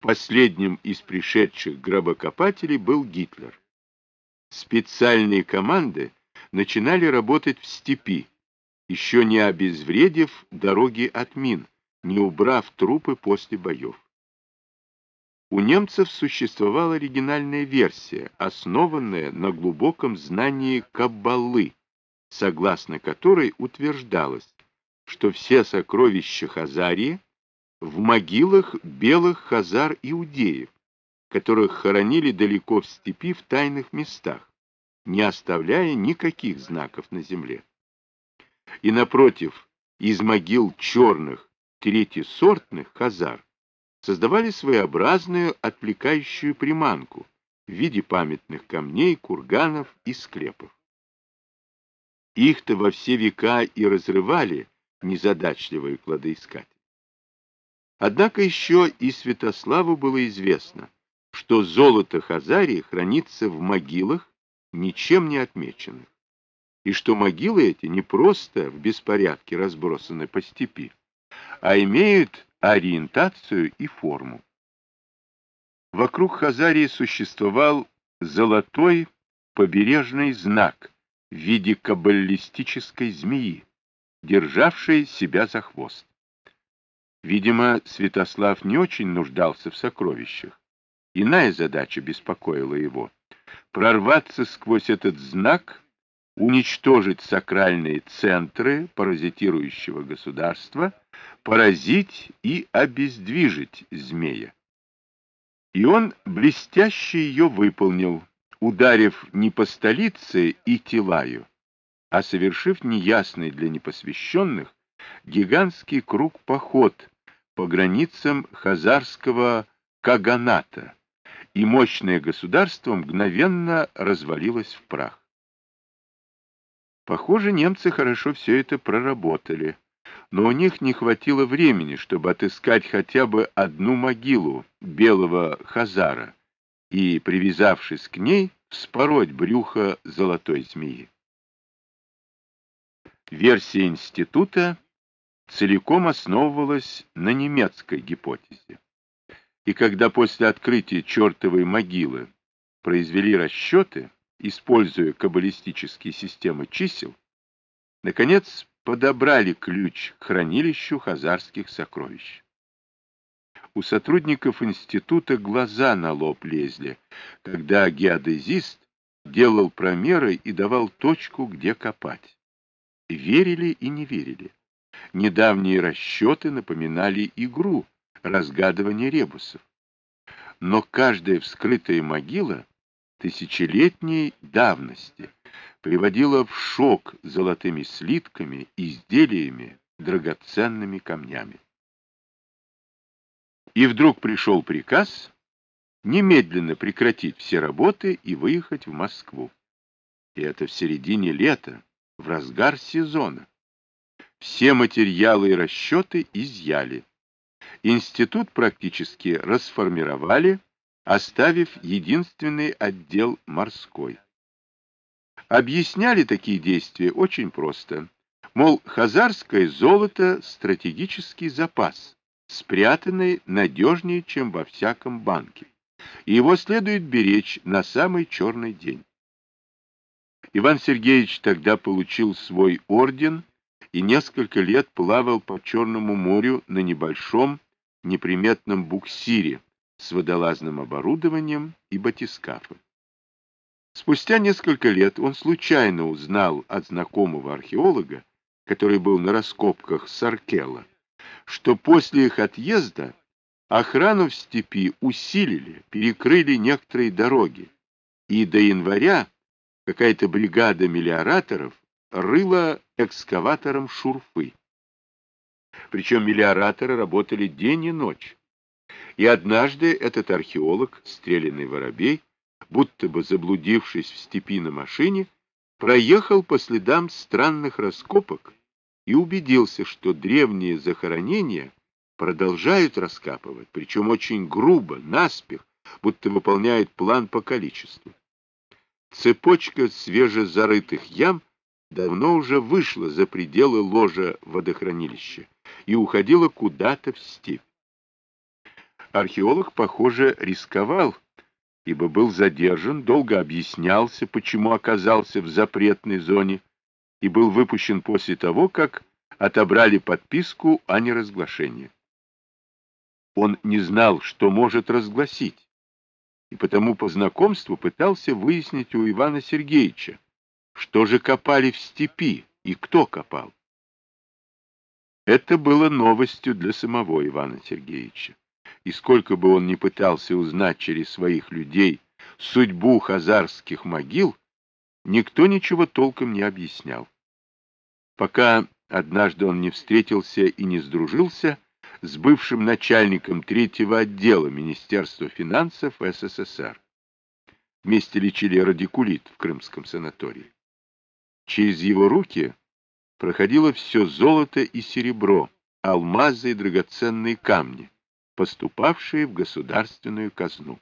Последним из пришедших гробокопателей был Гитлер. Специальные команды начинали работать в степи, еще не обезвредив дороги от мин, не убрав трупы после боев. У немцев существовала оригинальная версия, основанная на глубоком знании Каббалы, согласно которой утверждалось, что все сокровища Хазарии в могилах белых хазар-иудеев, которых хоронили далеко в степи в тайных местах, не оставляя никаких знаков на земле. И напротив, из могил черных, третьесортных хазар создавали своеобразную отвлекающую приманку в виде памятных камней, курганов и склепов. Их-то во все века и разрывали незадачливые кладоискатели. Однако еще и Святославу было известно, что золото Хазарии хранится в могилах, ничем не отмеченных, и что могилы эти не просто в беспорядке разбросаны по степи, а имеют ориентацию и форму. Вокруг Хазарии существовал золотой побережный знак в виде каббалистической змеи, державшей себя за хвост. Видимо, Святослав не очень нуждался в сокровищах. Иная задача беспокоила его — прорваться сквозь этот знак, уничтожить сакральные центры паразитирующего государства, поразить и обездвижить змея. И он блестяще ее выполнил, ударив не по столице и Тилаю, а совершив неясный для непосвященных гигантский круг-поход по границам хазарского Каганата, и мощное государство мгновенно развалилось в прах. Похоже, немцы хорошо все это проработали, но у них не хватило времени, чтобы отыскать хотя бы одну могилу белого хазара и, привязавшись к ней, вспороть брюхо золотой змеи. Версия института целиком основывалась на немецкой гипотезе. И когда после открытия чертовой могилы произвели расчеты, используя каббалистические системы чисел, наконец подобрали ключ к хранилищу хазарских сокровищ. У сотрудников института глаза на лоб лезли, когда геодезист делал промеры и давал точку, где копать. Верили и не верили. Недавние расчеты напоминали игру, разгадывание ребусов. Но каждая вскрытая могила тысячелетней давности приводила в шок золотыми слитками, изделиями, драгоценными камнями. И вдруг пришел приказ немедленно прекратить все работы и выехать в Москву. И это в середине лета, в разгар сезона. Все материалы и расчеты изъяли. Институт практически расформировали, оставив единственный отдел морской. Объясняли такие действия очень просто. Мол, хазарское золото – стратегический запас, спрятанный надежнее, чем во всяком банке, и его следует беречь на самый черный день. Иван Сергеевич тогда получил свой орден и несколько лет плавал по Черному морю на небольшом неприметном буксире с водолазным оборудованием и батискафом. Спустя несколько лет он случайно узнал от знакомого археолога, который был на раскопках Саркела, что после их отъезда охрану в степи усилили, перекрыли некоторые дороги, и до января какая-то бригада мелиораторов рыла экскаватором шурфы. Причем мелиораторы работали день и ночь. И однажды этот археолог, стрелянный воробей, будто бы заблудившись в степи на машине, проехал по следам странных раскопок и убедился, что древние захоронения продолжают раскапывать, причем очень грубо, наспех, будто выполняют план по количеству. Цепочка свежезарытых ям давно уже вышла за пределы ложа водохранилища и уходила куда-то в степь. Археолог, похоже, рисковал, ибо был задержан, долго объяснялся, почему оказался в запретной зоне, и был выпущен после того, как отобрали подписку о неразглашении. Он не знал, что может разгласить, и потому по знакомству пытался выяснить у Ивана Сергеевича, что же копали в степи и кто копал. Это было новостью для самого Ивана Сергеевича. И сколько бы он ни пытался узнать через своих людей судьбу хазарских могил, никто ничего толком не объяснял. Пока однажды он не встретился и не сдружился с бывшим начальником третьего отдела Министерства финансов СССР. Вместе лечили радикулит в крымском санатории. Через его руки проходило все золото и серебро, алмазы и драгоценные камни, поступавшие в государственную казну.